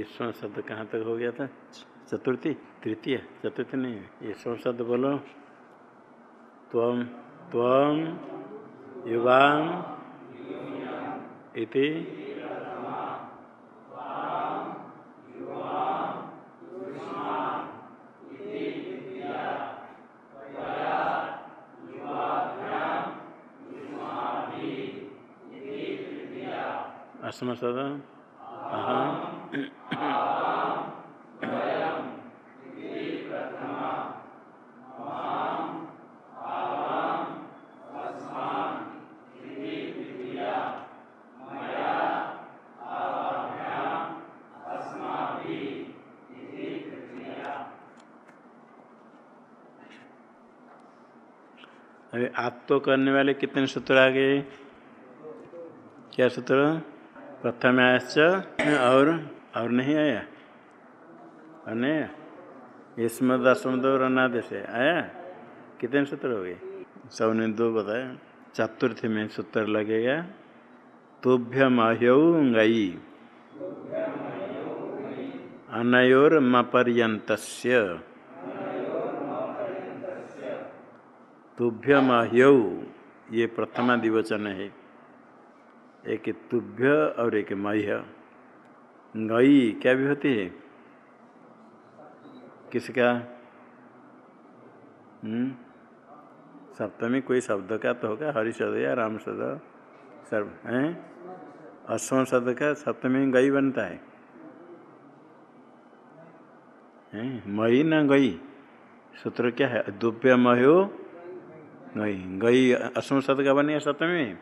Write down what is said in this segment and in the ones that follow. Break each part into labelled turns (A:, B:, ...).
A: ये स्व शब्द कहाँ तक हो गया था? चतुर्थी? तृतीय? चतुर्थी नहीं ये स्व शब्द बोलो। त्वम त्वम युवाम इति असम सद अभी आप तो करने वाले कितने सूत्र आ गए? क्या सूत्र? प्रथम आयश्च और और नहीं आया? और नहीं आया? इसमें दसम दो और अनादेश आया? कितने सूत्र हो गए सबने दो बताया। चतुर्थी में सूत्र लगेगा। तुभ्यम अह्यौ गई। अनयोर मपर्यंत तुभ्यम अह्यौ ये प्रथमा दिवचन है। एक तुभ्य और एक मह्य। गई क्या भी होती है? किसका? हम्म? सप्तमी कोई शब्द का तो होगा, हरि शब्द या राम शब्द। सर्व, हैं? अश्व शब्द का सप्तमी गई बनता है। मई ना गई। सूत्र क्या है? दुभ्य महो गई गई अश्व शब्द का बनेगा सप्तमी?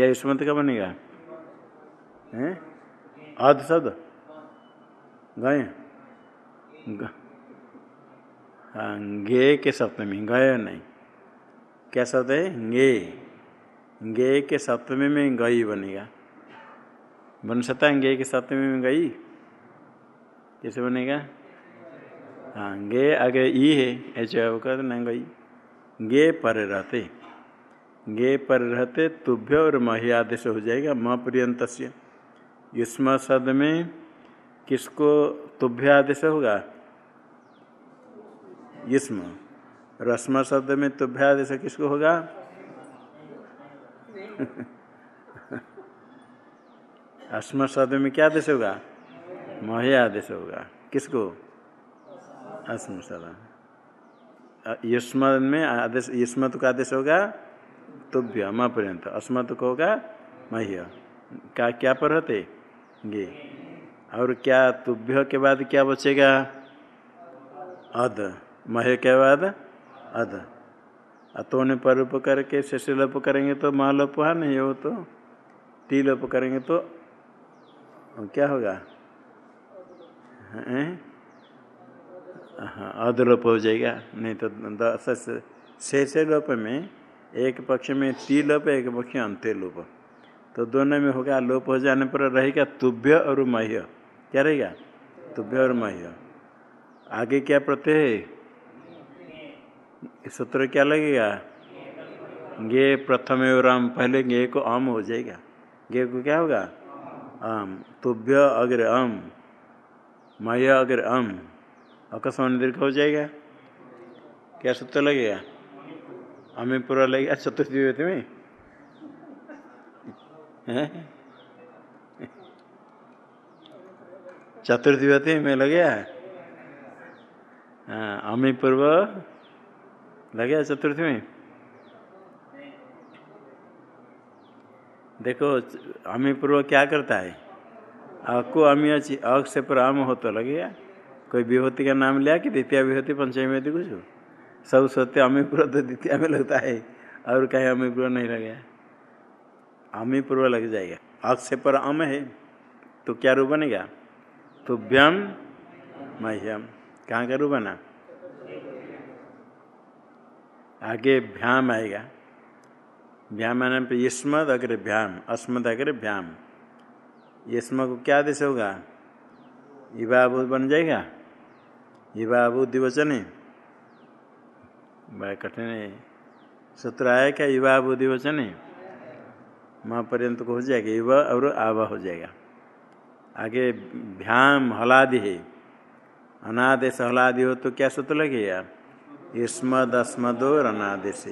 A: या युष्मत का बनेगा? अर्ध शब्द? गए? हाँ गे के सप्तमी, गए नहीं? क्या शब्द है? गे। गे के सप्तमी में गई बनेगा। बन सकता है गे के सप्तमी में गई? कैसे बनेगा? हाँ गे आगे ई है, ऐसे कर ना गई। गे पर रहते। गे पर रहते तुभ्य और मही आदेश हो जाएगा, म पर्यंत युष्म शब्द में किसको तुभ्य आदेश होगा? युष्म। रस्म शब्द में तुभ्य आदेश किसको होगा? अस्म शब्द में क्या आदेश होगा? मही आदेश होगा। किसको? अस्म शब्द। युष्म में आदेश युष्मत का आदेश होगा? तुभ्य, म पर्यंत। अस्मत को होगा? मह्य। का, क्या पर रहते गे। और क्या तुभ्य के बाद क्या बचेगा? अध। मह्य के बाद अध। अतो ने परूप करके शेष लोप करेंगे तो महालोप है नहीं हो तो? टी लोप करेंगे तो? क्या होगा? हाँ? अधलोप हो जाएगा। नहीं तो दस शेष लोप में एक पक्ष में ती लोप, एक पक्ष में अंत्य लोप। तो दोनों में होगा लोप हो जाने पर रहेगा तुभ्य और मह्य। क्या रहेगा? तुभ्य और मह्य आगे क्या प्रत्यय है? सूत्र क्या लगेगा? गे प्रथम और आम पहले गे को आम हो जाएगा। गे को क्या होगा? आम। तुभ्य अग्र आम मय अग्र आम अकस्मान दीर्घ हो जाएगा। क्या सूत्र लगेगा? हमें पूरा लगेगा। चतुर्थी में? चतुर्थी में लगे हाँ? अमी पूर्व लगे चतुर्थी में? देखो अमी पूर्व क्या करता है? आपको अमी अच्छी अक से पर आम हो तो लगेगा कोई विभूति का नाम लिया कि द्वितीय विभूति, पंचमी विभूति, कुछ? सब सत्य अमी पूर्व तो द्वितीय में लगता है। और कहीं अमी पूर्व नहीं लगे अमी पूर्व लग जाएगा। अक से पर अम है तो क्या रूप बनेगा? तुभ्यम मह्यम कहाँ का रूप बना आगे भ्याम आएगा। भ्याम आने पे यस्मद अग्र भ्याम अस्मद अग्र भ्याम। यस्म को क्या आदेश होगा? युवाभूत बन जाएगा? युवाभूत दिवचन है। बड़ा कठिन है। सूत्र आया क्या? युवाभूत दिवचन है। माँ पर्यंत को हो जाएगा। युवा और आवा हो जाएगा। आगे भ्याम हलादि है। अनादेश हलादि हो तो क्या सूत्र लगेगा? युष्मद अस्मदो और अनादेश।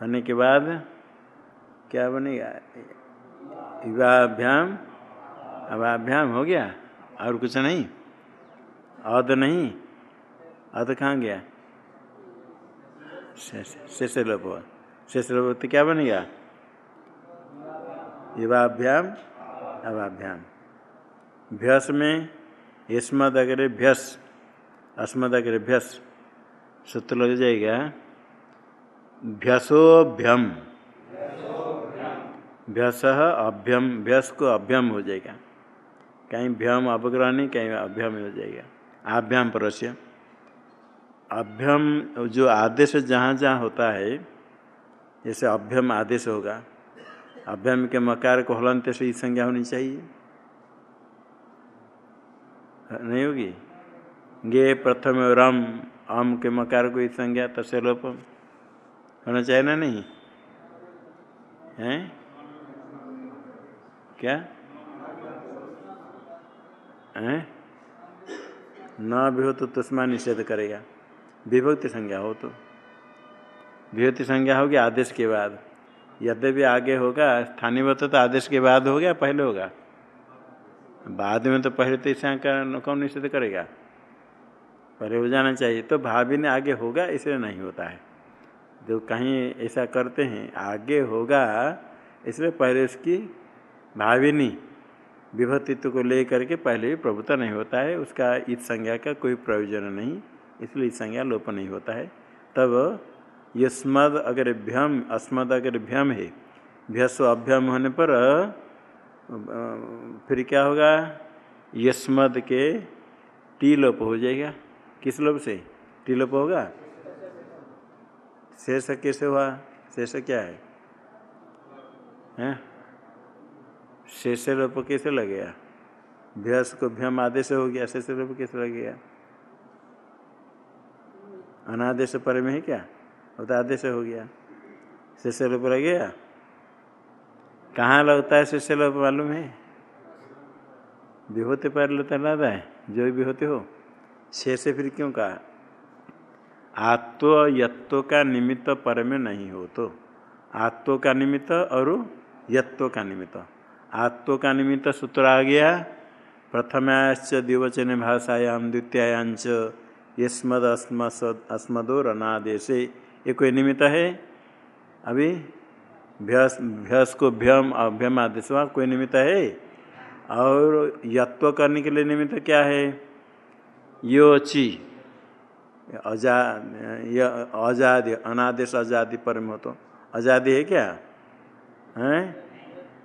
A: होने के बाद क्या बनेगा? युवाभ्याम अभाभ्याम हो गया? और कुछ नहीं? अद नहीं? अद कहाँ गया? शेष लोप शेष लोप तो क्या बनेगा? युवाभ्याम अभाभ्याम भ्यस में यस्मद अग्रे भ्यस अस्मद अग्रे भ्यस सूत्र लग जाएगा। भ्यसोभ्यम। भ्यस अभ्यम, भ्यस को अभ्यम हो जाएगा। कहीं भ्यम अवग्रह नहीं, कहीं अभ्यम हो जाएगा। आभ्याम परस्य। अभ्यम जो आदेश जहाँ जहाँ होता है, जैसे अभ्यम आदेश होगा। अभ्यम के मकार को हलंत से संज्ञा होनी चाहिए। नहीं होगी? गे प्रथम रम अम के मकार को संज्ञा तसे लोप होना चाहिए ना नहीं? है? क्या? है? न भी हो तो तुष्मा निषेध करेगा। विभक्ति संज्ञा हो तो। विभक्ति संज्ञा होगी आदेश के बाद। यद्यपि आगे होगा स्थानीय तो आदेश के बाद हो गया पहले होगा। बाद में तो पहले तो इसे कौन निषेध करेगा? पहले हो जाना चाहिए। तो भाभी ने आगे होगा, इसलिए नहीं होता है। जो कहीं ऐसा करते हैं, आगे होगा, इसलिए पहले उसकी भाविनी विभक्तित्व को ले करके पहले भी प्रभुता नहीं होता है। उसका इस संज्ञा का कोई प्रयोजन नहीं, इसलिए इस संज्ञा लोप नहीं होता है। तब यस्मद अगर भ्यम अस्मद अगर भ्यम है। भ्यस्व अभ्यम होने पर फिर क्या होगा? यस्मद के टी लोप हो जाएगा। किस लोप से? टी लोप होगा? शेष कैसे हुआ? शेष क्या है? शेष लोप कैसे लग गया? भ्यस को भ्यम आदेश हो गया, शेष लोप कैसे लग गया? अनादेश पर में है क्या? वो तो आदेश हो गया। शेष लोप लगेगा कहाँ लगता है शिष्य लोग मालूम है? विभूति पर लगता लगता है, जो भी होते हो। छे से फिर क्यों कहा? आत्व यत्व का निमित्त पर में नहीं हो तो। आत्व का निमित्त और यत्व का निमित्त। आत्व का निमित्त सूत्र आ गया। प्रथमाश्च द्विवचन भाषायाम द्वितीयांच यस्मद अस्मदोर अनादेशे ये कोई निमित्त है? अभी भ्यस भ्यस को भ्यम अभ्यम आदेश। वहाँ कोई निमित्त है? और यत्व करने के लिए निमित्त क्या है? यो ची। अजा आज़ादी अनादेश आज़ादी परम हो तो आज़ादी है क्या? है?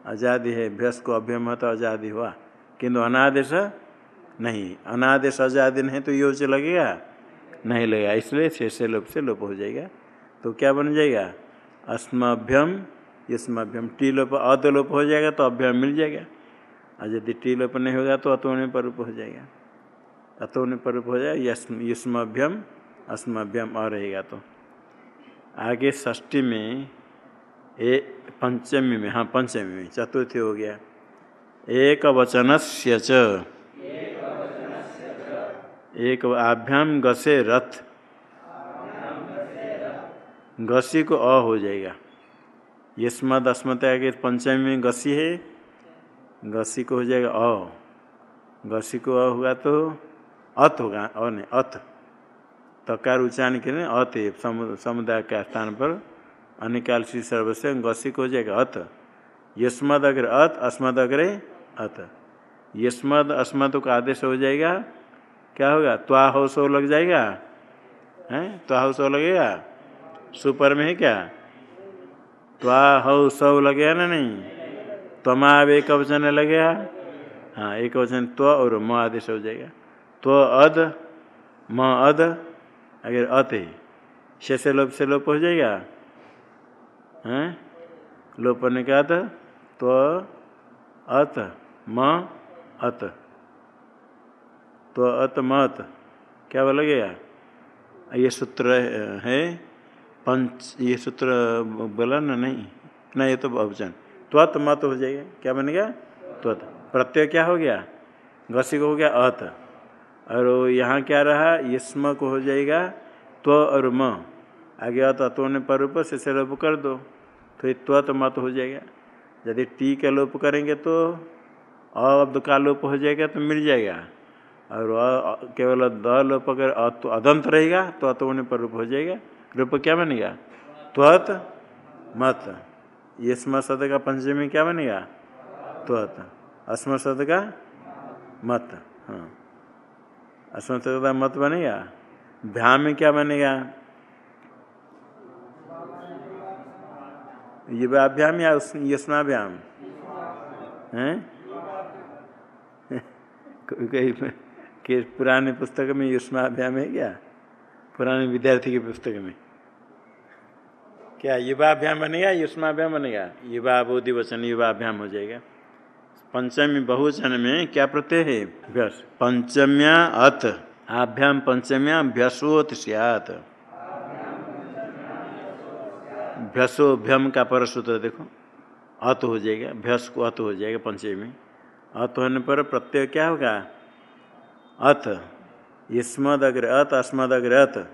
A: आज़ादी है। भ्यस को अभ्यम हो तो आज़ादी हुआ। किंतु अनादेश नहीं। अनादेश आज़ादी नहीं तो योच लगेगा? नहीं लगेगा। इसलिए शेष लोप से लोप हो जाएगा। तो क्या बन जाएगा? अस्मभ्यम इसमें टी लोप अतलोप हो जाएगा तो अभ्यम मिल जाएगा। और यदि टी लोप नहीं होगा तो अतोने पर रूप हो जाएगा। अतोने पर रूप हो जाएगा यस्मभ्यम, अस्मभ्यम और रहेगा तो। आगे षष्ठी में, ए, पंचमी में हाँ पंचमी में, चतुर्थी हो गया। एक वचन से च। एक आभ्याम गसे रथ। गसी को अ हो जाएगा। यस्मद अस्मत आगे पंचमी में गसी है। गसी को हो जाएगा अ। गसी को अ होगा तो अत होगा, अ नहीं, अत। तकार उच्चारण के लिए अत समुदाय के स्थान पर। अनिकाल श्री सर्व से गसी को हो जाएगा अत। यस्मद अग्र अत, अस्मद अग्रे अत। यस्मद अस्मद का आदेश हो जाएगा, क्या होगा? त्वा हो सो लग जाएगा? हैं? त्वा हो सो लगेगा? सुपर में है क्या? त्वा हौ, सौ लगे ना नहीं? त्वमाव एक वचन लगेगा हाँ? एक वचन त्व और म आदेश हो जाएगा। त्व अद म अद अगर अत है शेष लोप से लोप हो जाएगा? हैं? लोप होने का अत त्व अत, म अत। तो अत मत क्या लगेगा ये सूत्र है पंच, ये सूत्र बोला ना, नहीं? ना, ये तो बहुवचन त्वत मत हो जाएगा। क्या बनेगा त्वत। प्रत्यय क्या हो गया? घसी को हो गया, अत। और यहाँ क्या रहा? यस्म को हो जाएगा, त्व और म। आगे अत अत होने पर ऊपर से लोप कर दो। तो त्व तो मत हो जाएगा। यदि टी का लोप करेंगे तो अब्द का लोप हो जाएगा तो मिल जाएगा। और केवल द लोप अगर अदंत रहेगा तो अत होने पर रूप हो जाएगा। रूप क्या बनेगा त्वत, मत। ये स्म शब्द का पंचमी क्या बनेगा त्वत। अस्म का मत। हाँ। अस्म का मत बनेगा भ्याम में क्या बनेगा ये युवाभ्याम या यस्माभ्याम हैं? कई के पुराने पुस्तक में युष्माभ्याम है क्या? पुराने विद्यार्थी की पुस्तक में। क्या युवाभ्याम बनेगा, युष्माभ्याम बनेगा? युवा बोधि वचन युवाभ्याम हो जाएगा। पंचमी बहुवचन में क्या प्रत्यय है? भ्यस पंचम्या अथ। आभ्याम पंचम्या भ्यसोत सियात। भ्यसो भ्यम का परसूत्र देखो। अत हो जाएगा भ्यस को अत हो जाएगा पंचमी। अत होने पर प्रत्यय क्या होगा? अथ। यस्मद अग्र अत अस्मद अग्र अत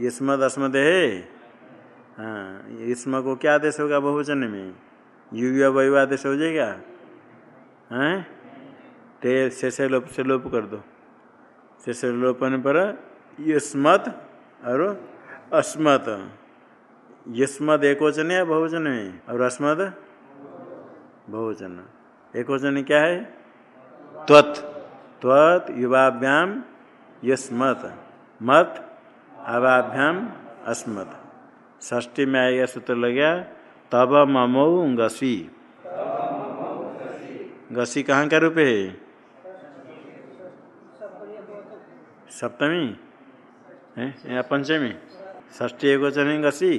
A: यस्मद, अस्मद है? हाँ इसम को क्या आदेश होगा बहुवचन में? युवा वयु आदेश हो जाएगा? हैं? ते शेष लोप, से लोप कर दो। शेष लोपन पर यस्मत और अस्मत। यस्मद एक वचन है बहुवचन में और अस्मद बहुवचन। एक वचन क्या है? त्वत। त्वत युवाभ्याम यस्मत। मत अवाभ्याम अस्मत। ष्टी में आएगा सूत्र लग गया तब ममो गसी। गसी कहाँ का रूप है? सप्तमी। है? या पंचमी? ष्टी एक वचन है गसी।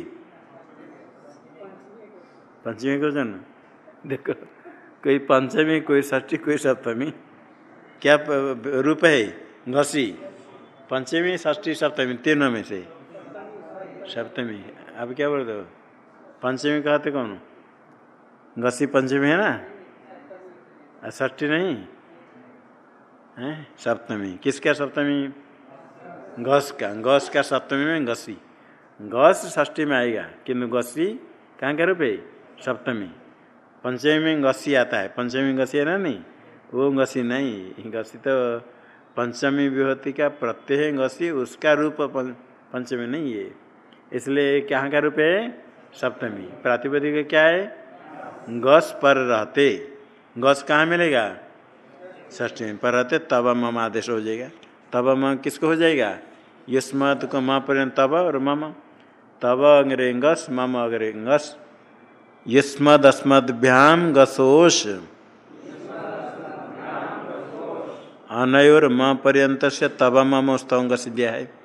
A: पंचमी वचन देखो, कोई पंचमी, कोई ष्टी कोई सप्तमी। क्या रूप है? घसी पंचमी, षष्ठी, सप्तमी, तीनों में से। सप्तमी। अब क्या बोलते हो? पंचमी कहते कौन? घसी पंचमी है ना? षष्ठी नहीं? है? सप्तमी। किसका सप्तमी? घस का। घस का सप्तमी में घसी घस षष्ठी में आएगा। किंतु घसी कहाँ का रूप है? सप्तमी। पंचमी में घसी आता है। पंचमी घसी है ना नहीं? वो घसी नहीं। घसी तो पंचमी विभूति का प्रत्यय घसी उसका रूप पंचमी नहीं है। इसलिए कहाँ का रूप है? सप्तमी। प्रातिपदिक क्या है? गस पर रहते। गस कहाँ मिलेगा? ष्ठी पर रहते, तब मम आदेश हो जाएगा। तब म किसको हो जाएगा? युष्मत को म पर्यंत तब और मम तब अग्रे गस मम अग्रे गस। युष्मद गसोष। अनयोर म पर्यंत से तब मम स्तंग सिद्धिया है।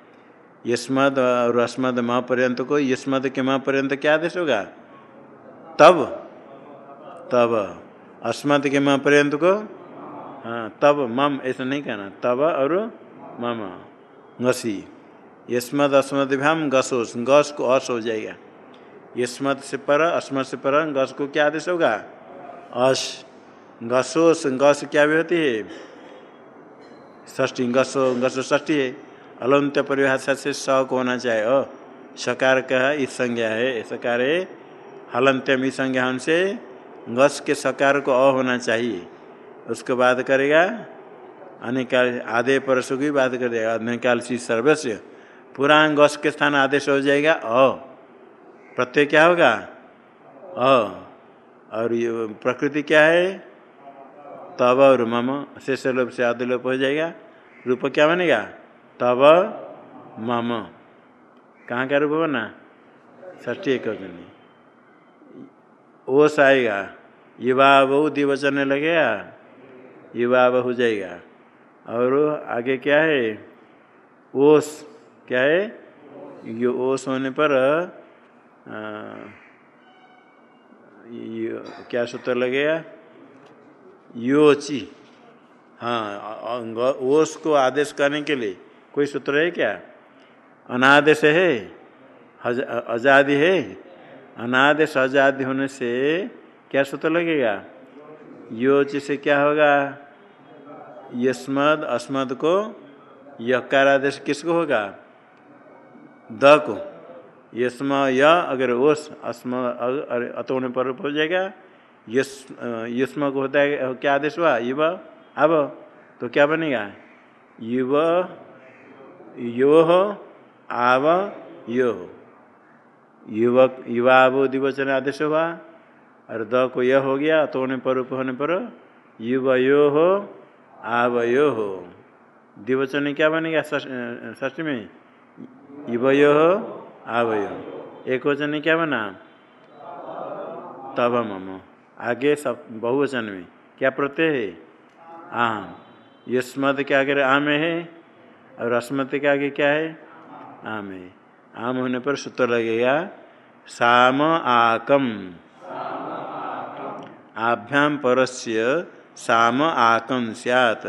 A: यस्मद और अस्मद म पर्यंत को यस्मद के म पर्यंत क्या आदेश होगा? तब। तब। अस्मद के म पर्यंत को हाँ तब, मम, ऐसा नहीं कहना। तब और मम घसी यस्मद, अस्मद भ्याम गसोस। गस को अस हो जाएगा। यस्मत से पर अस्मत से पर, गस को क्या आदेश होगा? अस गसोस, गस क्या भी होती है? ष्टी गसो गसो ष्टी है। अलंत परिभाषा से स को होना चाहिए। अ सकार का इस संज्ञा है सकार है। हलंत्यम इस संज्ञा उनसे गस के सकार को अ होना चाहिए। उसके बाद करेगा, अनिकाल आधे परसों की बात कर देगा, अनिकाल सी सर्वस्व। पूरा गस के स्थान आदेश हो जाएगा, अ। प्रत्यय क्या होगा? अ। और ये प्रकृति क्या है? तब और मम, शेष लोप से आदि लोप हो जाएगा। रूप क्या बनेगा? तब मम। कहाँ का रूप बना ष्टी एक ओस आएगा युवा बहु दिवचन लगेगा युवा हो जाएगा और आगे क्या है? ओस। क्या है? ये ओस होने पर आ, क्या सूत्र लगेगा योची। हाँ ओस को आदेश करने के लिए। कोई सूत्र है क्या? अनादेश है आज़ादी है। अनादेश आज़ादी होने से क्या सूत्र लगेगा? योच से क्या होगा? यस्मद, अस्मद को यकार आदेश किसको होगा? द को। यस्म, य, अगर ओस, अस्म अतो होने पर हो जाएगा। यस, यस्म को होता है, क्या आदेश हुआ? युव। अब तो क्या बनेगा? युव यो हो आव यो। हो युवक युवा वो दिवचन आदेश हुआ, और द को यह हो गया तो होने पर, उप होने पर, युवयो हो आवयो हो दिवचन क्या बनेगा ष्टी में? युवयो हो आवयो एक वचन क्या बना? तब मम। आगे सब, बहुवचन में। क्या प्रत्यय है? आम। युष्मत के आगे आम है। और अस्मत के आगे क्या है? आम। है आम होने पर सूत्र लगेगा, साम आकम। आभ्याम परस्य साम आकम सियात।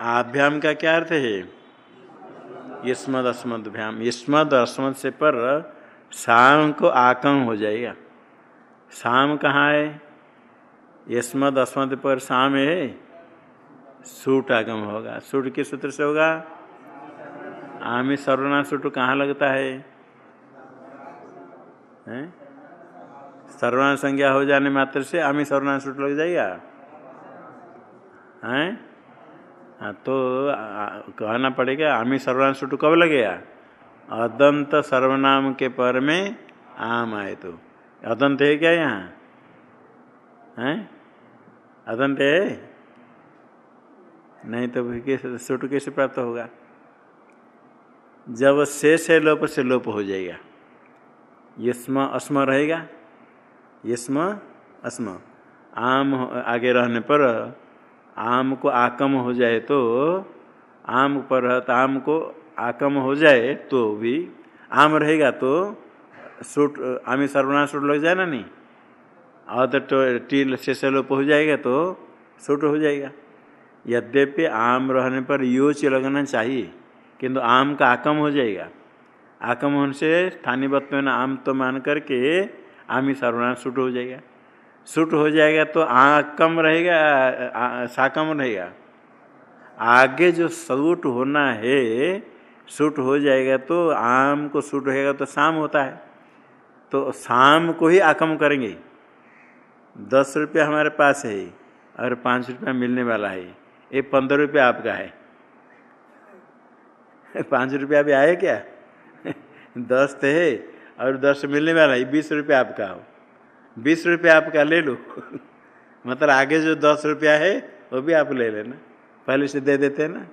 A: आभ्याम का क्या अर्थ है? यस्मद अस्मद भ्याम। यस्मद अस्मद से पर शाम को आकम हो जाएगा। शाम कहाँ है? यस्मद अस्मद पर शाम है? सूट आगम होगा। सूट किस सूत्र से होगा? आमी सर्वनाम सूट कहाँ लगता है? हैं? सर्वनाम संज्ञा हो जाने मात्र से आमी सर्वनाम सूट लग जाएगा। हैं? हाँ तो कहना पड़ेगा, आमी सर्वनाम सूट कब लगेगा? अदंत सर्वनाम के पर में आम आए तो। अदंत है क्या यहाँ? हैं? अदंत है? नहीं तो कैसे, सूट कैसे प्राप्त होगा? जब शेष से लोप से लोप हो जाएगा। यस्म अस्म रहेगा। यस्म अस्म। आम आगे रहने पर आम को आकम हो जाए तो आम पर आम को आकम हो जाए तो भी आम रहेगा तो सूट, आमी सर्वनाश सूट लग जाए ना नहीं? और तो टील से लोप हो जाएगा तो सूट हो जाएगा। यद्यपि आम रहने पर योच लगना चाहिए, किंतु आम का आकम हो जाएगा। आकम होने से स्थानीय वत्व में आम तो मान करके आम ही सर्वनाश सूट हो जाएगा। सूट हो जाएगा तो आकम रहेगा साकम रहेगा। आगे जो सूट होना है, सूट हो जाएगा तो आम को सूट होएगा तो शाम होता है। तो शाम को ही आकम करेंगे। दस रुपया हमारे पास है और पाँच रुपया मिलने वाला है। ये पंद्रह रुपया आपका है। पाँच रुपया भी आए क्या? दस है और दस मिलने वाला है बीस रुपया आपका हो। बीस रुपया आपका ले लो। मतलब आगे जो दस रुपया है, वो भी आप ले लेना। पहले से दे देते हैं ना।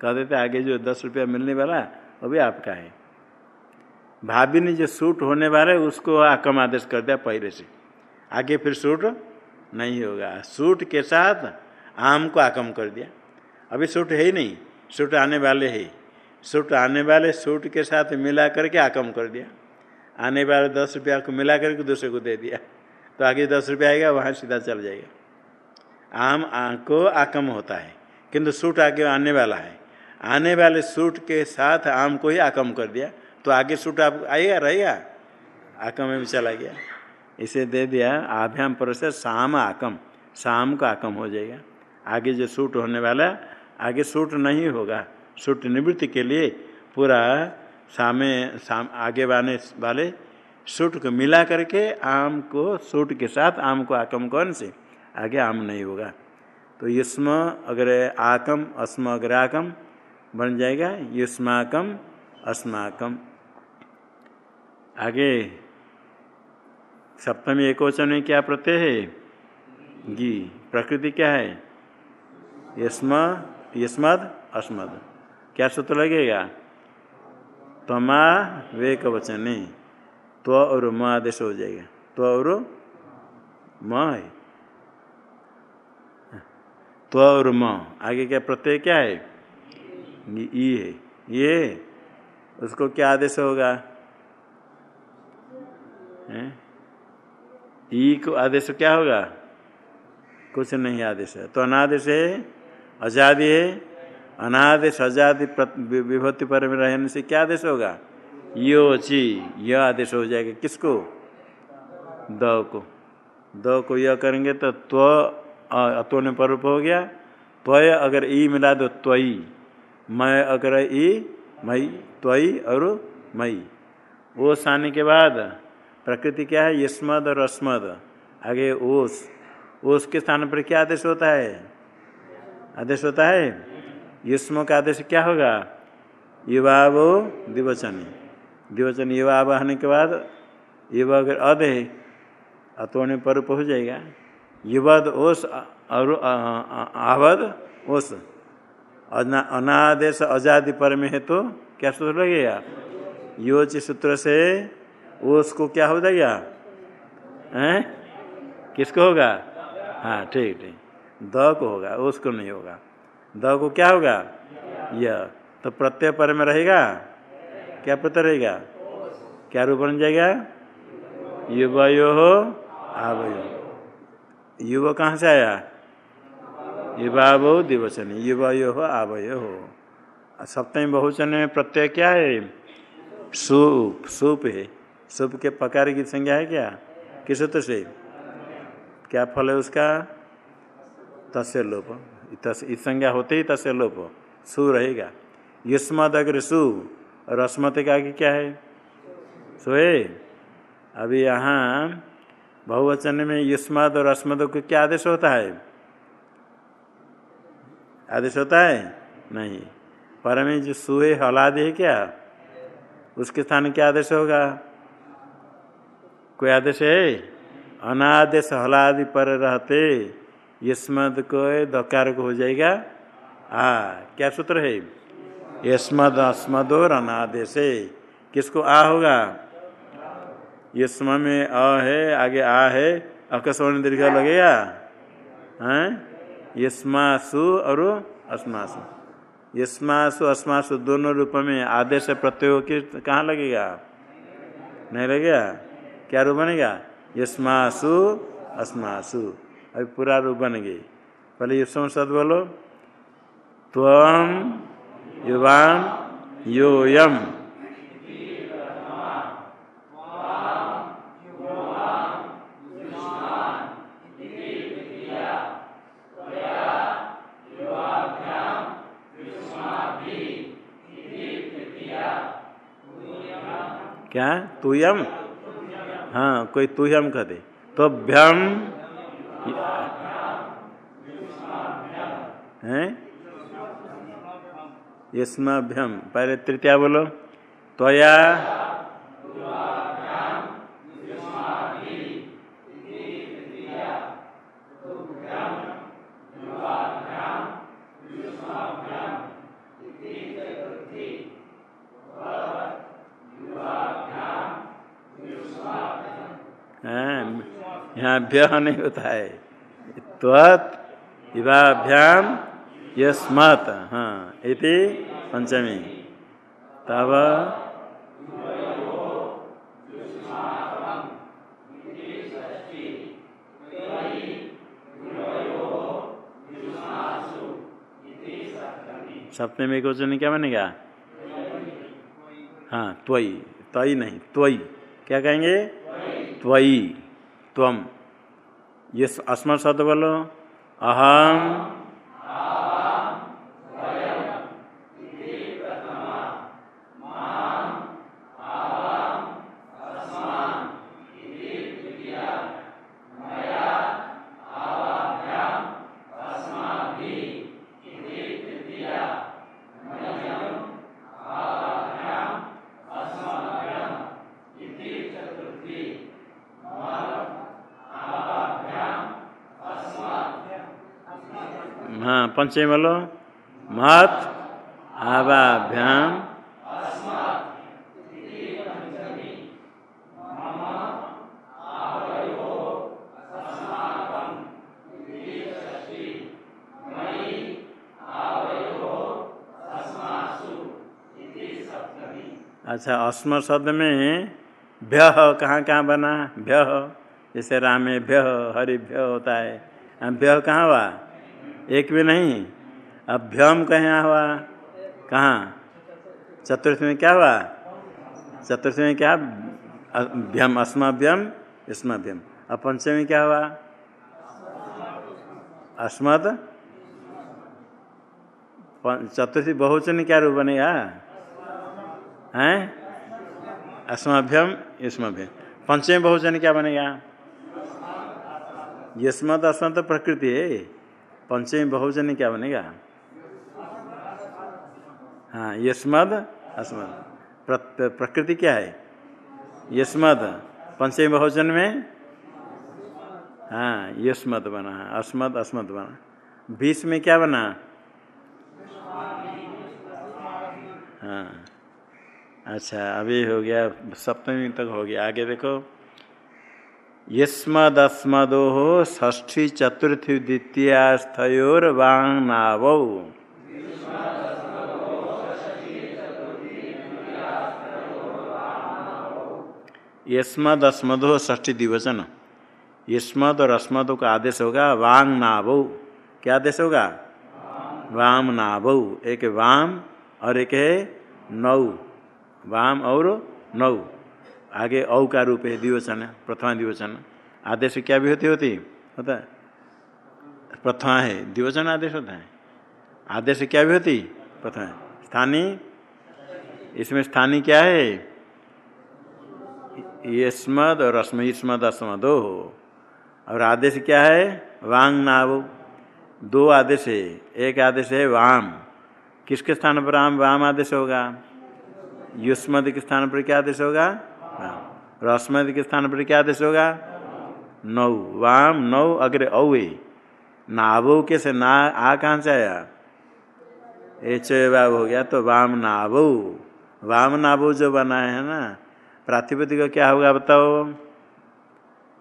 A: कह देते आगे जो दस रुपया मिलने वाला, वो भी आपका है। भाभी ने जो सूट होने वाला है, उसको आकम आदेश कर दिया पहले से। आगे फिर सूट नहीं होगा। सूट के साथ आम को आकम कर दिया। अभी सूट है ही नहीं, सूट आने वाले है। सूट आने वाले सूट के साथ मिला करके आकम कर दिया। आने वाले दस रुपया को मिला करके दूसरे को दे दिया। तो आगे दस रुपया आएगा, वहाँ सीधा चल जाएगा। आम को आकम होता है, किंतु सूट आगे आने वाला है। आने वाले सूट के साथ आम को ही आकम कर दिया। तो आगे सूट आप आएगा, रहेगा? आकम में चला गया। इसे दे दिया, आभ्याम पर शाम आकम शाम का आकम हो जाएगा। आगे जो सूट होने वाला, आगे सूट नहीं होगा। सूट निवृत्ति के लिए पूरा सामे, साम, आगे वाले वाले सूट को मिला करके आम को, सूट के साथ आम को आकम कौन से? आगे आम नहीं होगा। तो युष्म अगर आकम, अस्म अगर आकम बन जाएगा। युष्माकम, अस्माकम। आगे सप्तमी एक वचन में क्या प्रत्यय है? गी प्रकृति क्या है? यस्म, यस्मद, अस्मद। क्या सूत्र लगेगा? तमा वेक वचन तो और म आदेश हो जाएगा। तो और म है। तो और म। आगे क्या प्रत्यय क्या है? ई है। ये उसको क्या आदेश होगा? ई को आदेश क्या होगा? कुछ नहीं आदेश है। तो अनादेश है आज़ादी है, अनादेश आज़ादी विभूति पर में रहने से क्या आदेश होगा? यो ची यह आदेश हो जाएगा। किसको? द को। द को यह करेंगे तो त्व अतो ने पर हो गया। त्वय अगर ई मिला दो त्वई मैं अगर ई, मई त्वई और मई। ओस आने के बाद प्रकृति क्या है? यस्मद और अस्मद। आगे ओस। ओस के स्थान पर क्या आदेश होता है? आदेश होता है। युष्म का आदेश क्या होगा? युवावो दिवचनी। दिवचन युवा बहने के बाद युवा अगर अध है अतोने पर हो जाएगा। युवद ओस और आवद ओस। अनादेश आज़ादी पर में है तो क्या सूत्र लगेगा योच सूत्र से ओस को क्या हो जाएगा? हैं? किसको होगा? हाँ ठीक ठीक। द को होगा, उसको नहीं होगा। द को क्या होगा? यह तो प्रत्यय पर में रहेगा? क्या प्रत्यय रहेगा? क्या रूप बन जाएगा? युवयो हो आवयो युव कहाँ से आया? युवा युवावो दिवचन युवयो हो आवयो हो सप्तमी बहुचन में प्रत्यय क्या है? सूप। सूप है। सूप के पकार की संज्ञा है क्या? किस सूत्र से? क्या फल है उसका? तस्य लोप। इस संज्ञा होते ही तस्य लोप। सु रहेगा। युष्मद अग्र सु। और अस्मत का आगे क्या है? सोए अभी यहाँ बहुवचन में युष्मद और अस्मद को क्या आदेश होता है? आदेश होता है? नहीं। पर में जो सुहे हलादि है क्या? उसके स्थान क्या आदेश होगा? कोई आदेश है? अनादेश हलादि पर रहते। यस्मद को दकार को हो जाएगा। आ, क्या सूत्र है? यस्मद अस्मद और अनादेश किसको आ होगा? यस्म में अ है, आगे आ है। अकस्मण दीर्घ लगेगा। हैं? यस्मासु और अस्मासु। यस्मासु, अस्मासु दोनों रूप में आदेश प्रत्यय के कहाँ लगेगा? नहीं लगेगा? क्या रूप बनेगा? यस्मासु, अस्मासु। अभी पूरा रूप बन गई। पहले युष्म संसद बोलो त्वम युवान योयम। क्या? तुयम? हाँ कोई तुयम कहते तो भ्यम यस्माभ्यम पहले तृतीया बोलो। त्वया यहाँ भ्य नहीं होता है। त्वत, इवाभ्याम, यस्मत। हाँ इति पंचमी। तब सप्तमी क्वेश्चन क्या बनेगा? हाँ त्वई तई नहीं त्वई क्या कहेंगे? त्वई त्वम। ये अस्मत शब्द बोलो। अहम पंचमी बोलो? महत आवाभ्याम। अच्छा अस्म शब्द में भ्य कहाँ कहाँ बना? भ्य, जैसे राम भ्य हरिभ्य होता है, भ्य कहाँ हुआ? एक भी नहीं। अभ्यम कहाँ हुआ? कहाँ? चतुर्थ में क्या हुआ? चतुर्थ में क्या? भ्यम, अस्माभ्यम इसमाभ्यम अब पंचमी क्या हुआ? अस्मद। चतुर्थी बहुचन क्या रूप बनेगा? हैं? अस्मभ्यम युष्मभ्यम पंचमी बहुचन क्या बनेगा? यस्मत अस्मत तो प्रकृति है। पंचमी बहुजन क्या बनेगा? हाँ यस्मद अस्मद प्रकृति क्या है? यस्मद पंचमी बहुजन में हाँ यस्मद बना अस्मद अस्मद बना। बीस में क्या बना? हाँ। अच्छा अभी हो गया, सप्तमी तक हो गया। आगे देखो। यस्मदस्मदो ष्ठी चतुर्थी द्वितीयास्थयोर वांग नाव यस्मदस्मदो ष्ठी दिवचन यस्मद और अस्मदों का आदेश होगा वांग नाव क्या आदेश होगा? वाम नाव एक वाम और एक है नौ। वाम और नौ। आगे औ का रूप है, द्विवचन, प्रथमा द्विवचन। आदेश क्या भी होती होती? होता है। प्रथमा है, द्विवचन आदेश होता है। आदेश क्या भी होती? प्रथमा स्थानीय इसमें स्थानीय क्या है? ये स्मद और अस्म स्मद अस्मदो हो। और आदेश क्या है? वांग नाव। दो आदेश है। एक आदेश है वाम। किसके स्थान पर आम वाम आदेश होगा। युष्मद के स्थान पर क्या आदेश होगा? रश्मद के स्थान पर क्या आदेश होगा? नौ। वाम, नौ, अग्रे औ नाभो के से ना, आ कहाँ से आया? एच बाब हो गया तो वाम, नाभो। वाम, नाभो जो बना है ना, प्रातिपदिक क्या होगा बताओ?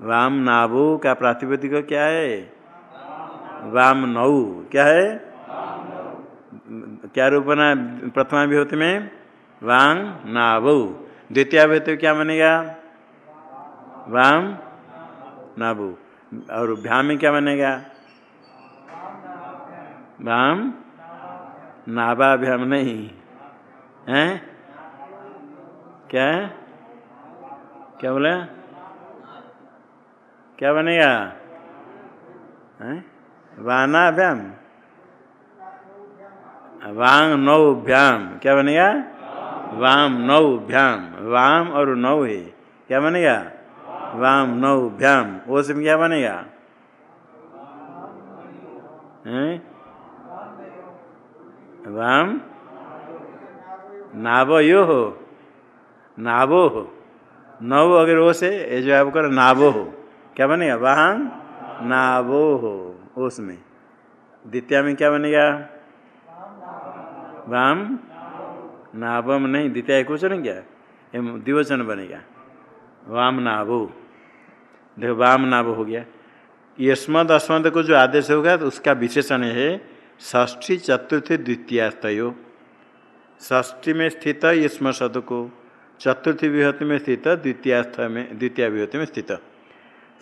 A: वाम, नाभो का प्रातिपदिक क्या है? वाम, नौ। क्या है? क्या रूप बना प्रथमा विभूति में? वांग नाभो। द्वितीय अवैत क्या बनेगा वाम नाभु। और भ्याम में क्या बनेगा वाम नाभा भ्याम नहीं। है? क्या? क्या बोला? क्या बनेगा वाना भ्याम वांग नौ भ्याम क्या बनेगा वाम नौ भ्याम। वाम और नौ है। क्या बनेगा? वाम नौ भ्याम। वो सब क्या बनेगा? वाम नाभो यो हो। नाभो हो। नौ अगर वो से, ये जो आप करो नाभो हो। क्या बनेगा? वाहन नाभो हो। उसमें द्वितीय में क्या बनेगा? वाम नाभम नहीं, द्वितीय क्वेश्चन क्या? एम द्विवचन बनेगा। वाम नाभो। देखो, वाम नाभ हो गया। यस्मद अस्मद को जो आदेश होगा तो उसका विशेषण है ष्ठी चतुर्थी द्वितीयास्तयो ष्ठी में स्थित यस्म शब्द को, चतुर्थी विभूति में स्थित, द्वितीयास्थ में, द्वितीय विभूति में स्थित।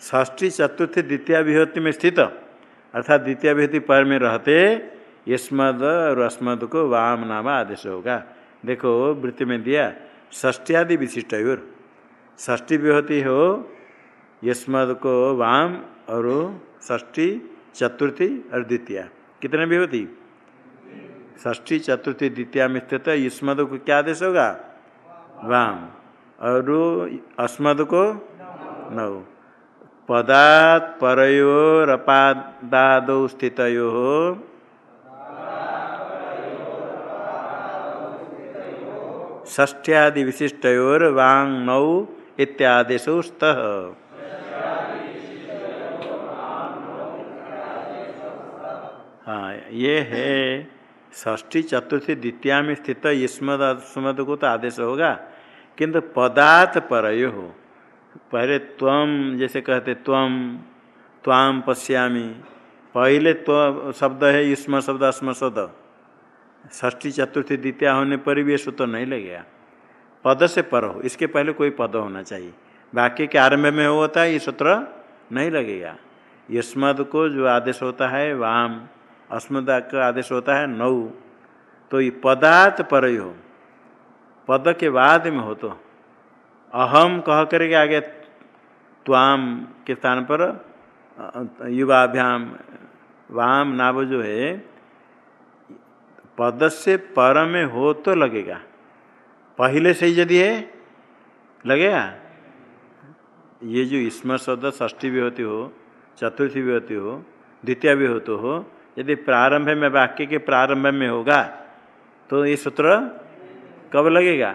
A: ष्ठी चतुर्थी द्वितीय विभूति में स्थित, अर्थात द्वितीय विभूति पर में रहते यस्मद और अस्मद को वाम नाम आदेश होगा। देखो, वृत्ति में दिया ष्टियादि विशिष्ट ष्टी विभूति हो, यस्मद को वाम और ष्ठी चतुर्थी और द्वितीय। कितने विभूति? ष्ठी चतुर्थी द्वितीय में स्थित युष्मद को क्या आदेश होगा? वाम। और अस्मद को नौ। पदात परयोरपादाद स्थित ष्ठ्यादि विशिष्टोर वांग नौ इत्यादेश हाँ ये है ष्ठी चतुर्थी द्वितीय में स्थित युष्मद को तो आदेश होगा। किंतु पदार्थ पर हो पहले त्वम जैसे कहते त्वम त्वाम पश्यामी। पहले तो शब्द है युष्म शब्द, अस्म शब्द। ष्ठी चतुर्थी द्वितीय होने पर भी ये सूत्र नहीं लगेगा पद से पर हो, इसके पहले कोई पद होना चाहिए। वाक्य के आरंभ में होता है, ये सूत्र नहीं लगेगा। यस्मद को जो आदेश होता है, वाम। अस्मद का आदेश होता है, नौ। तो ये पदार्थ पर हो पद के बाद में हो तो। अहम कह करके आगे त्वाम के स्थान पर युवाभ्याम वाम नाव जो है पद से पर में हो तो लगेगा। पहले से ही यदि है, लगेगा? ये जो इसम शब्द ष्ठी भी होती हो, चतुर्थी भी होती हो, द्वितीय भी हो तो हो, यदि प्रारंभ में, वाक्य के प्रारंभ में होगा तो ये सूत्र कब लगेगा?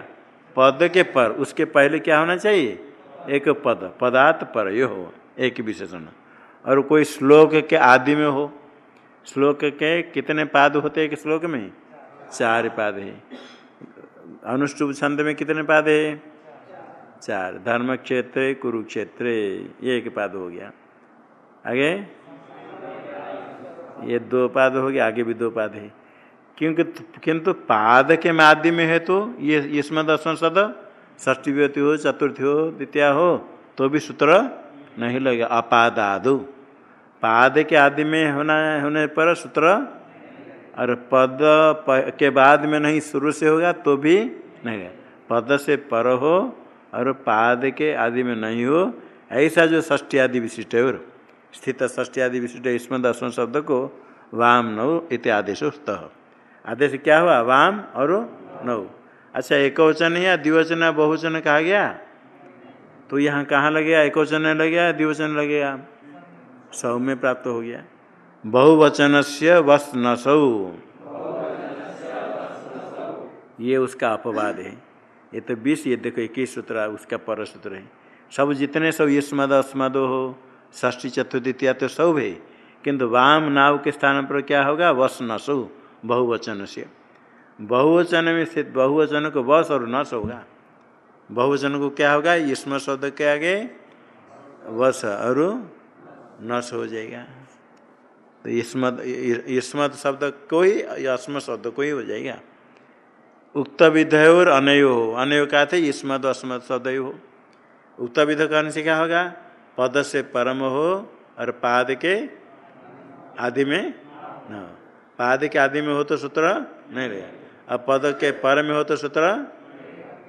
A: पद के पर। उसके पहले क्या होना चाहिए? एक पद, पदार्थ पर। ये हो, एक विशेषण। और कोई श्लोक के आदि में हो श्लोक के कितने पाद होते एक श्लोक में? चार पाद है। अनुष्टुप छंद में कितने पाद है? चार। धर्म क्षेत्र कुरुक्षेत्र, ये एक पाद हो गया। आगे? ये दो पाद हो गया आगे भी दो पाद है। क्योंकि किंतु पाद के माध्यम में है तो ये, इसमें दर्शन सद ष्टी व्यक्ति हो, चतुर्थी हो, द्वितीय हो तो भी सूत्र नहीं लगेगा। अपादादु। पाद के आदि में होना होने पर सूत्र, और पद के बाद में नहीं, शुरू से होगा तो भी नहीं पद से पर हो और पाद के आदि में नहीं हो, ऐसा जो ष्ठी आदि विशिष्ट है, और स्थित ष्ठी आदि विशिष्ट इसमें दर्शन शब्द को वाम, नौ इत्यादि आदेश आदेश क्या हुआ? वाम और नौ। अच्छा एक वचन या द्विवचन बहुवचन कहा गया? तो यहाँ कहाँ लगेगा? एक वचन लगेगा द्विवचन लगेगा सौ में प्राप्त हो गया। बहुवचन से वस न सौ ये उसका अपवाद है। ये तो बीस, ये देखो इक्कीस सूत्र, उसका पर सूत्र है। सब जितने सब युष्मद अस्मद हो। ष्ठी चतुर्दितिया तो सब है। किंतु वाम नाव के स्थान पर क्या होगा? वस नसु बहुवचन से बहुवचन में स्थित बहुवचन को वस और नस होगा। बहुवचन को क्या होगा? इसम शब्द के आगे वस और नस हो जाएगा। तो इसमत इसमत शब्द कोई अस्म शब्द कोई हो जाएगा। उक्त विधय और अनयो हो। अनयो का थे? इसमत अस्मत शब्द हो उक्त विध करने से क्या होगा? पद से परम हो और पाद के आदि में न पाद के आदि में हो तो सूत्र नहीं रहे। अब पद के पर में हो तो सूत्र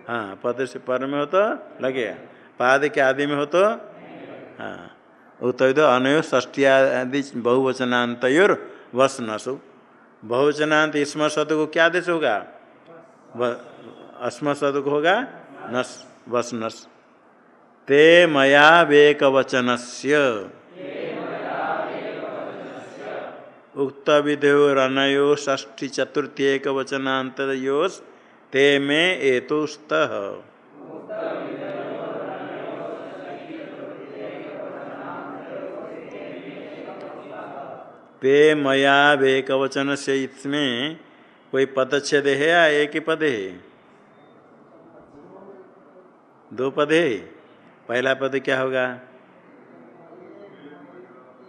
A: हाँ पद से पर में हो तो लगेगा पाद के आदि में हो तो हाँ। उत्तर अनयो ष्टियादि बहुवचनांत वस नसु बहुवचनांत इसम शब्द को क्या देश होगा? अस्म शब्द को होगा? नस वस नस ते मया वेकवचन से उक्त विधेरनयो ष्ठी चतुर्थी एक वचनांतरयोस ते में एतुस्त। ते मया वेक वचन से इसमें कोई पदच्छेद है या एक ही पद? है दो पद? है पहला पद क्या होगा?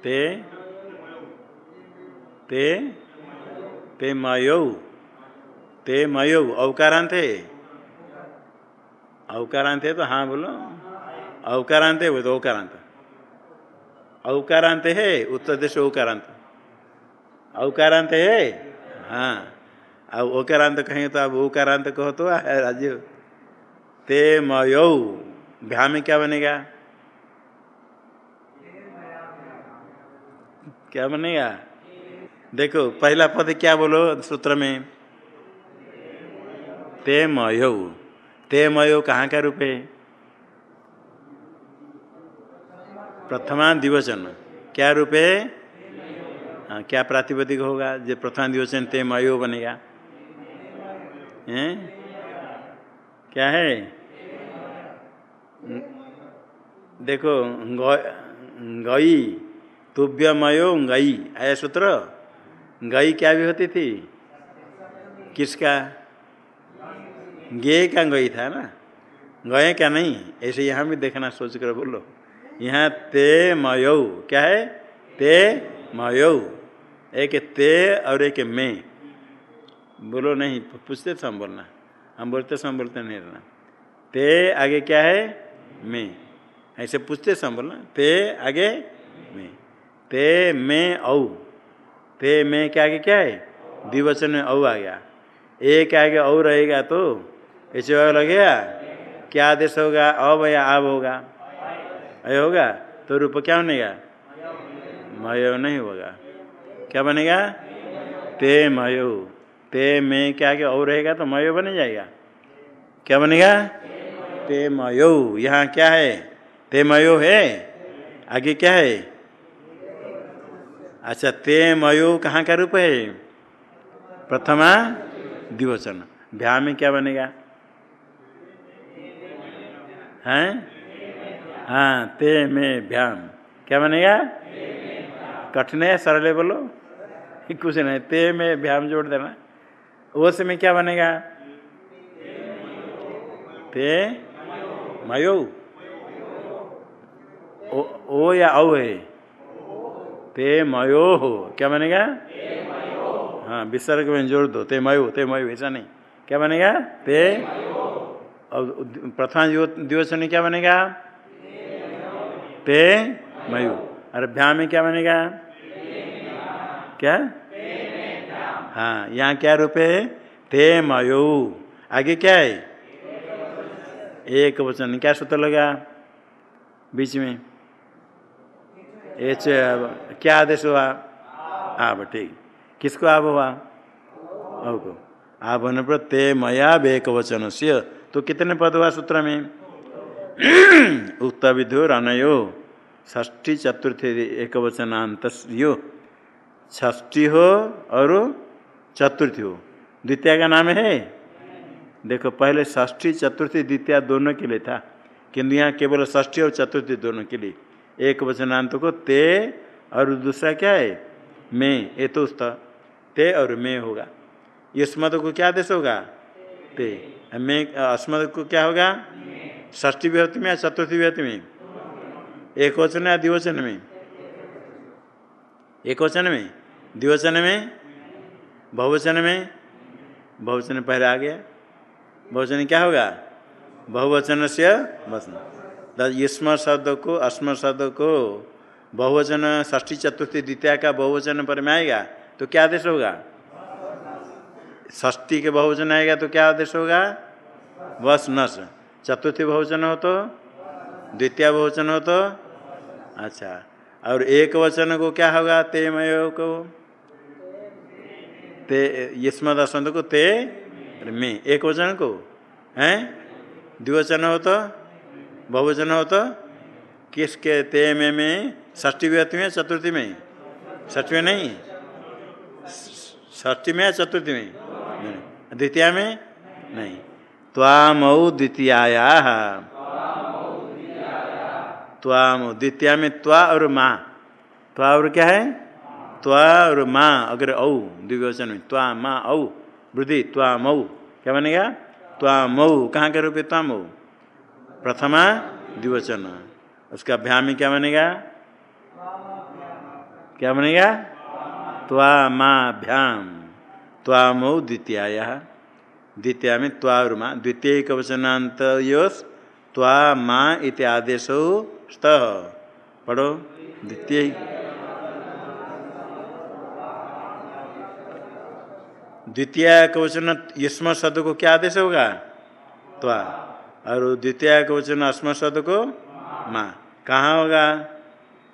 A: ते? ते? ते मयो। ते मयो। अवकारांत है अवकारांत है तो हाँ बोलो। अवकारांत है वो तो अवकारांत अवकारांत है, उत्तर देश अवकारांत अवकारांत है? हाँ। अब ओकारांत कहें तो अब ओकारांत कहो तो राजीव ते मयो। भ्या में क्या बनेगा? क्या बनेगा? देखो, पहला पद क्या बोलो सूत्र में? ते मयो। ते मयो कहाँ का रूप है? प्रथमा दिवचन क्या रूप है? हाँ क्या प्रातिपदिक होगा? जो प्रथमा दिवचन ते मयो बनेगा। हैं? क्या है? देखो गई तुभ्यमयो गई आया सूत्र? गई क्या भी होती थी? किसका? गे का गई था ना? गए क्या नहीं, ऐसे यहाँ भी देखना, सोच कर बोलो। यहाँ ते मयो, क्या है? ते मयो। एक ते और एक मैं। बोलो नहीं, पूछते हम बोलना। हम बोलते हम बोलते नहीं रहना। ते आगे क्या है? मैं। ऐसे पूछते समय बोलना। ते आगे मैं। ते मैं औ। ते मैं के आगे क्या है? द्विवचन में औ आ गया। एक आगे औ रहेगा तो ऐसे लगेगा क्या आदेश होगा? अब या आब होगा। अय होगा? तो रूप क्या बनेगा मय नहीं होगा। क्या बनेगा? ते मयो। ते में क्या क्या और रहेगा तो मयो बन जाएगा। क्या बनेगा? ते मयो। यहाँ क्या है? ते मयो है? आगे क्या है? अच्छा ते मयो कहाँ का रूप है? प्रथमा दिवचन भ्या में क्या बनेगा? हैं? हाँ ते में भ्याम। क्या बनेगा? कठिन है, सरल बोलो। कुछ नहीं ते में भ्याम जोड़ देना। ओस में क्या बनेगा? ते मयो। ओ, ओ या औ है? ते मयो हो। क्या बनेगा? हाँ विसर्ग में जोड़ दो। ते मयो ते मयो ऐसा नहीं। क्या बनेगा? ते और प्रथम दिवस क्या बनेगा? ते मयू। और भ्या में क्या बनेगा? क्या? हाँ यहाँ क्या रूप है? ते मयो आगे क्या है? एक वचन। क्या सूत्र लगा बीच में? एच, क्या आदेश हुआ? आब ठीक। किसको आब हुआ? अब आब होने पर ते मया एक वचन से। तो कितने पद हुआ सूत्र में? उक्त विधो रनयो ष्ठी चतुर्थी एक वचनांत यो ष्ठी हो और चतुर्थी हो। द्वितीय का नाम है? देखो पहले ष्ठी चतुर्थी द्वितीय दोनों के लिए था। किंतु यहाँ केवल ष्ठी और चतुर्थी दोनों के लिए। एक वचनांत को ते और दूसरा क्या है? मैं ये तो ते और मैं होगा। ये युष्मत को क्या आदेश होगा? ते। मैं अस्मत को क्या होगा? ष्ठी विभक्ति में या चतुर्थी विभक्ति में? एक वचन या द्विवचन में? एक वचन में द्विवचन में, बहुवचन में, बहुवचन पहले आ गया बहुवचन क्या होगा? बहुवचन से वचन। युष्म शब्द को अस्म शब्द को बहुवचन ष्ठी चतुर्थी द्वितीय का बहुवचन पर में आएगा तो क्या आदेश होगा? षष्ठी के बहुवचन आएगा तो क्या आदेश होगा? वस नस चतुर्थी बहुवचन हो तो द्वितीय बहुवचन हो तो अच्छा। और एक वचन को क्या होगा? ते मय को? ते, यस्मद को ते में। एक वचन को? हैं? द्विवचन हो तो? बहुवचन हो तो? किसके? ते में में। ष्ठी व्यक्ति में चतुर्थी में ष्ठी में नहीं। ष्ठी में या चतुर्थी में द्वितीय में? नहीं। त्वामौ द्वितीयाया। त्वाम द्वितीय में त्वा और माँ। त्वा और क्या है? त्वा और माँ। अगर औ, द्विवचन में त्वा, माँ, औ। वृद्धि, त्वा, मऊ। क्या बनेगा? त्वा, मऊ। कहाँ के रूप त्वा, मऊ? प्रथमा द्विवचन। उसका भ्या में क्या बनेगा? क्या बनेगा? त्वा, माँ भ्याम त्वा, मऊ द्वितीय द्वितीय में त्वा और माँ। द्वितीय वचनांत योस त्वा, माँ इत्यादेशो स्त पढ़ो द्वितीय द्वितीय कवचन युष्म शब्द को क्या आदेश होगा? त्वा। और द्वितीय कवचन अस्म शब्द को माँ। कहाँ होगा?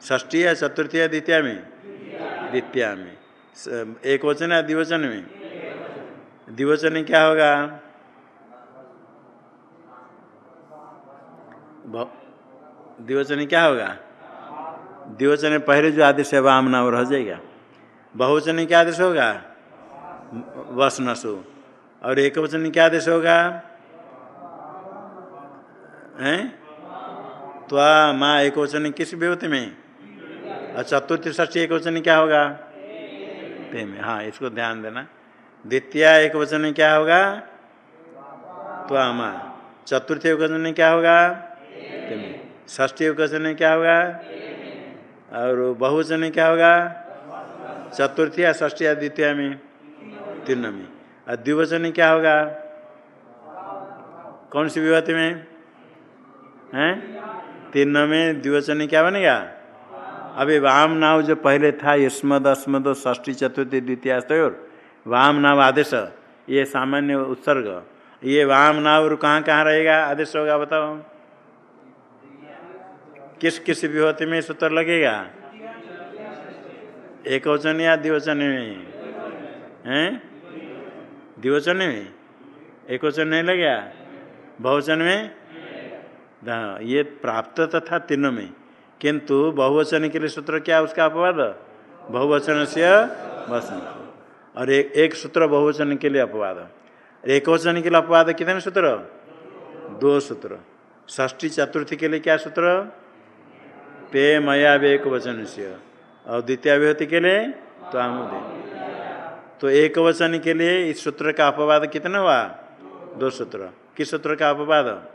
A: ष्ठी या चतुर्थी या द्वितीय में द्वितीय में एक वचन या द्विवचन में द्विवचन क्या होगा? द्विवचन क्या होगा? द्विवचन पहले जो आदेश है वाम नाम रह जाएगा। बहुवचन क्या आदेश होगा? वस नसु और एक वचन क्या आदेश होगा? हैं? त्वा, माँ एक वचन किस विभूति में? और चतुर्थी ष्ठी एक वचन क्या होगा? ते में। हाँ इसको ध्यान देना। द्वितीय एक वचन क्या होगा? त्वा, माँ। चतुर्थी एक वचन क्या होगा? ष्ठी वचन क्या होगा? और बहुवचन क्या होगा? चतुर्थी या ष्ठी या द्वितीय में? तीन में और द्विवचन क्या होगा? कौन सी विभूति में? हैं? तीन में द्विवचन क्या बनेगा? अभी वाम नाव जो पहले था युष्मद अस्मद ष्ठी चतुर्थी, द्वितीय तयोर वाम नाव आदेश। ये सामान्य उत्सर्ग। ये वाम नाव कहाँ कहाँ रहेगा? आदेश होगा, बताओ। किस किस विभूति में सूत्र लगेगा? एक वचन या द्विवचन में? हैं? द्विवचन में? एक वचन नहीं लगे बहुवचन में? हाँ ये प्राप्त तथा तीनों में। किंतु बहुवचन के लिए सूत्र क्या उसका अपवाद? बहुवचन से वचन। और एक, एक सूत्र बहुवचन के लिए अपवाद। एक वचन के लिए अपवाद कितने सूत्र? दो सूत्र। ष्ठी चतुर्थी के लिए क्या सूत्र? पे मया एक वचन से और द्वितीय विभूति के लिए तो आमुदे। तो एक वचन के लिए इस सूत्र का अपवाद कितना हुआ? दो सूत्र। किस सूत्र का अपवाद?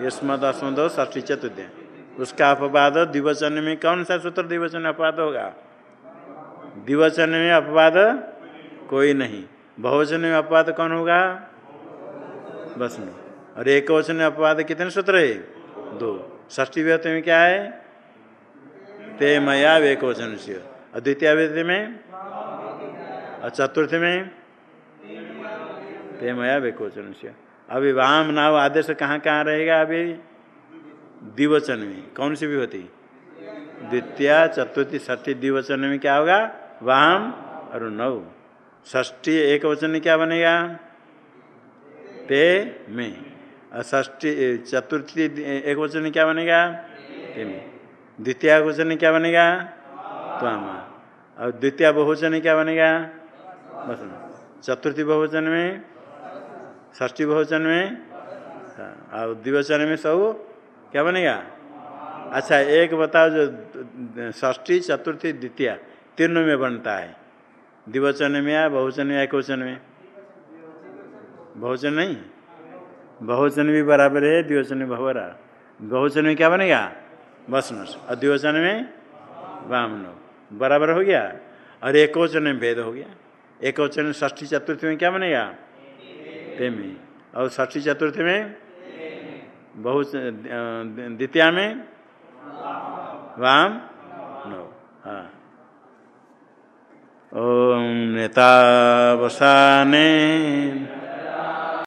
A: यस्मद अस्मद ष्ठी चतुर्थ। उसका अपवाद द्विवचन में कौन सा सूत्र द्विवचन अपवाद होगा? द्विवचन में अपवाद कोई नहीं। बहुवचन में अपवाद कौन होगा? बस में। और एक वचन में अपवाद कितने सूत्र है? दो। ष्ठी व्यक्ति में क्या है? ते मया एक वचन से द्वितीय में? और चतुर्थ में? ते मया एक वचन से अभी वाम नाव आदेश कहाँ कहाँ रहेगा अभी? द्विवचन में कौन सी भी होती द्वितीय, चतुर्थी ष्ठी द्विवचन में क्या होगा? वाम और नव ष्ठी एक वचन में क्या बनेगा? ते, में। और ष्ठी चतुर्थी एक वचन में क्या बनेगा? ते, में। द्वितीय में क्या बनेगा? त्वामा। और द्वितीय बहुवचन क्या बनेगा? बस चतुर्थी बहुवचन में ष्ठी बहुवचन में हाँ, और द्विवचन में सब क्या बनेगा? अच्छा एक बताओ जो ष्ठी चतुर्थी द्वितीय तीनों में बनता है। द्विवचन में या बहुवचन में एक वचन में? बहुवचन नहीं। बहुवचन भी बराबर है द्विवचन में बहुवरा। बहुवचन में क्या बनेगा? बसनस और द्विवचन में वामनो बराबर हो गया। और एक वचन में भेद हो गया। एक वचन ष्ठी चतुर्थी में क्या बनेगा? प्रेमी। और ष्ठी चतुर्थी में बहुत द्वितीय में वाम नो हाँ। ओम नेतावसाने